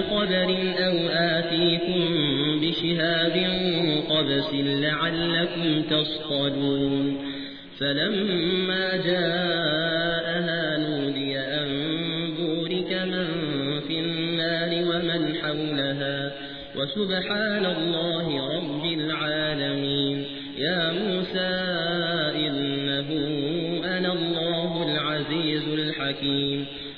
بقدر أو آتيكم بشهاب قبس لعلكم تصطدون. فلما جاءها نودي أن بورك من في النار ومن حولها. وسبحان الله رب العالمين. يا موسى إنه أنا الله العزيز الحكيم.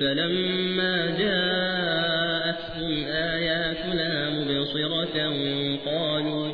فلما جاءتهم آياتنا مبصرة قالوا